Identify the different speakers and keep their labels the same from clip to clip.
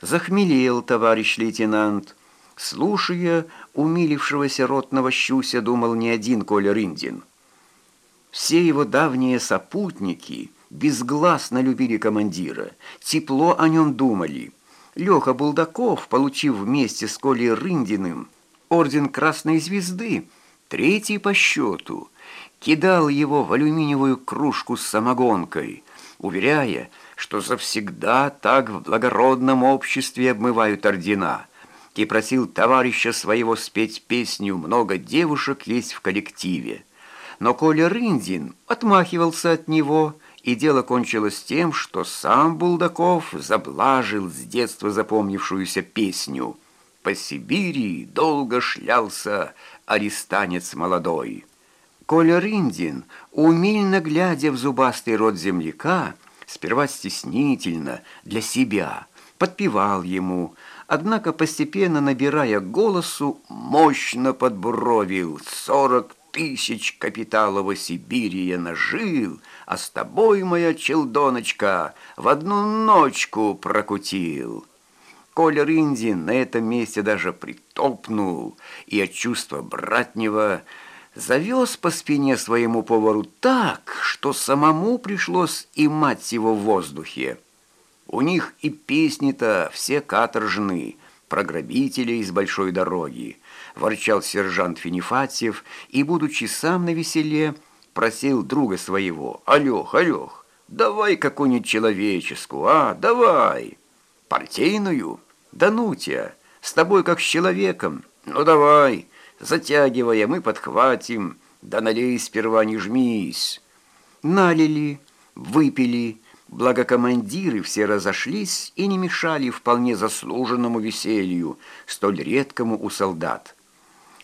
Speaker 1: Захмелел товарищ лейтенант. Слушая умилившегося ротного щуся, думал не один Коля Рындин. Все его давние сопутники безгласно любили командира, тепло о нем думали. Леха Булдаков, получив вместе с Колей Рындиным орден Красной Звезды, третий по счету, кидал его в алюминиевую кружку с самогонкой, уверяя, что завсегда так в благородном обществе обмывают ордена, и просил товарища своего спеть песню «Много девушек есть в коллективе». Но Коля Рындин отмахивался от него, и дело кончилось тем, что сам Булдаков заблажил с детства запомнившуюся песню «По Сибири долго шлялся арестанец молодой». Коля Рындин, умильно глядя в зубастый рот земляка, сперва стеснительно, для себя, подпевал ему, однако постепенно набирая голосу, мощно подбровил сорок тысяч капиталова Сибири я нажил, а с тобой, моя челдоночка, в одну ночку прокутил. Коля Рындин на этом месте даже притопнул, и от чувства братнего завез по спине своему повару так, что самому пришлось и мать его в воздухе. У них и песни-то все каторжные, про грабителей из большой дороги, ворчал сержант Финифатьев и, будучи сам на веселе, просил друга своего, «Алёх, Алёх, давай какую-нибудь человеческую, а, давай, партийную, да ну тебя, с тобой как с человеком, ну давай, затягивая, мы подхватим, да налей сперва не жмись». Налили, выпили, благо командиры все разошлись и не мешали вполне заслуженному веселью, столь редкому у солдат.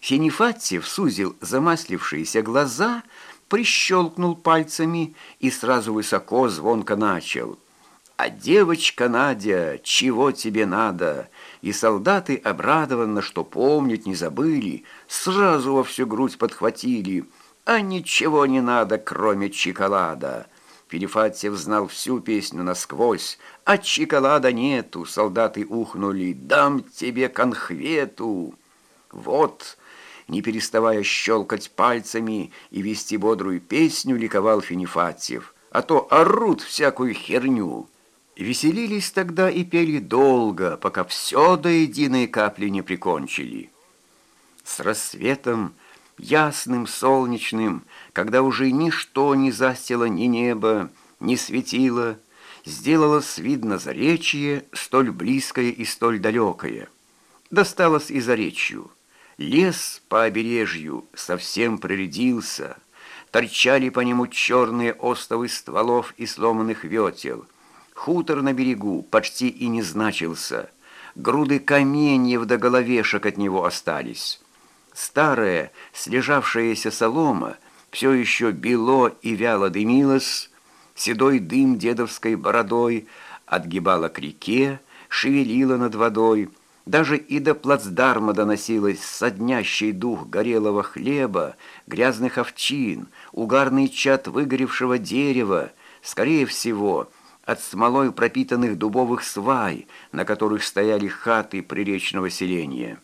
Speaker 1: Финифатьев сузил замаслившиеся глаза, прищелкнул пальцами и сразу высоко звонко начал. «А девочка Надя, чего тебе надо?» И солдаты, обрадованно, что помнить не забыли, сразу во всю грудь подхватили. «А ничего не надо, кроме чоколада!» Перефатьев знал всю песню насквозь. «А чоколада нету!» Солдаты ухнули. «Дам тебе конхвету!» «Вот!» не переставая щелкать пальцами и вести бодрую песню, ликовал Финифатьев. «А то орут всякую херню». Веселились тогда и пели долго, пока все до единой капли не прикончили. С рассветом, ясным, солнечным, когда уже ничто не застило ни небо, ни светило, сделалось видно заречье, столь близкое и столь далекое. Досталось и заречью. Лес по обережью совсем проредился, торчали по нему черные остовы стволов и сломанных ветел. Хутор на берегу почти и не значился. Груды каменьев до головешек от него остались. Старая, слежавшаяся солома все еще бело и вяло дымилась, седой дым дедовской бородой отгибала к реке, шевелила над водой, даже и до плацдарма доносилось соднящий дух горелого хлеба, грязных овчин, угарный чад выгоревшего дерева, скорее всего, от смолой пропитанных дубовых свай, на которых стояли хаты приречного селения.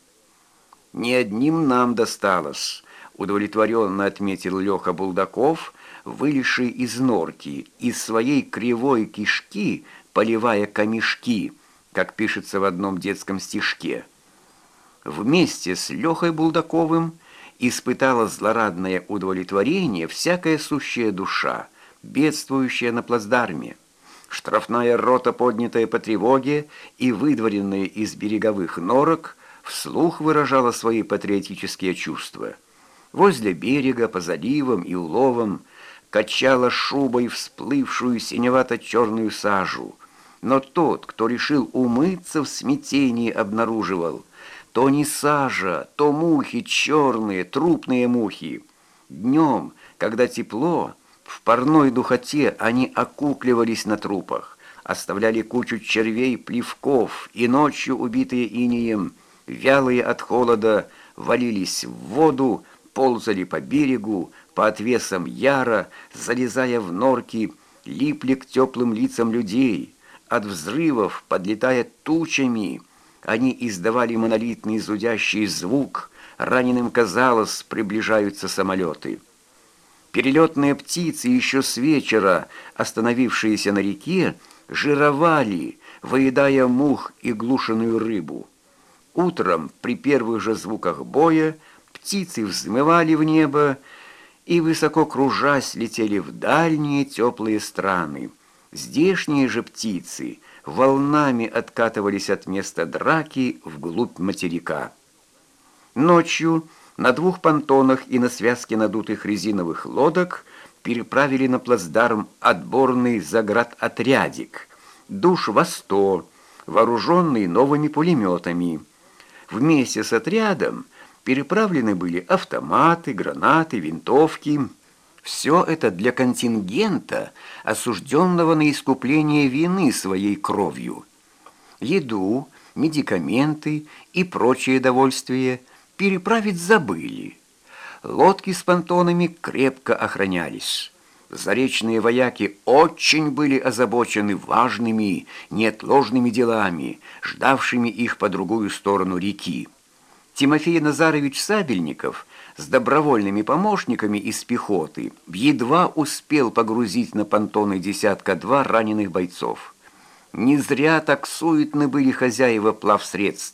Speaker 1: «Не одним нам досталось», — удовлетворенно отметил Леха Булдаков, вылезший из норки, из своей кривой кишки, поливая камешки — как пишется в одном детском стишке. Вместе с Лехой Булдаковым испытала злорадное удовлетворение всякая сущая душа, бедствующая на плацдарме. Штрафная рота, поднятая по тревоге и выдворенная из береговых норок, вслух выражала свои патриотические чувства. Возле берега, по заливам и уловам, качала шубой всплывшую синевато-черную сажу – но тот, кто решил умыться в смятении, обнаруживал, то не сажа, то мухи черные, трупные мухи. Днем, когда тепло, в парной духоте они окукливались на трупах, оставляли кучу червей, плевков, и ночью, убитые инеем, вялые от холода, валились в воду, ползали по берегу, по отвесам яра, залезая в норки, липли к теплым лицам людей — от взрывов, подлетая тучами, они издавали монолитный зудящий звук, раненым казалось, приближаются самолеты. Перелетные птицы, еще с вечера остановившиеся на реке, жировали, выедая мух и глушеную рыбу. Утром, при первых же звуках боя, птицы взмывали в небо и, высоко кружась, летели в дальние теплые страны. Здешние же птицы волнами откатывались от места драки вглубь материка. Ночью на двух понтонах и на связке надутых резиновых лодок переправили на плацдарм отборный заградотрядик, душ во сто, вооруженный новыми пулеметами. Вместе с отрядом переправлены были автоматы, гранаты, винтовки. Все это для контингента, осужденного на искупление вины своей кровью. Еду, медикаменты и прочие довольствия переправить забыли. Лодки с понтонами крепко охранялись. Заречные вояки очень были озабочены важными, неотложными делами, ждавшими их по другую сторону реки. Тимофей Назарович Сабельников с добровольными помощниками из пехоты едва успел погрузить на понтоны десятка-два раненых бойцов. Не зря так суетны были хозяева плавсредств.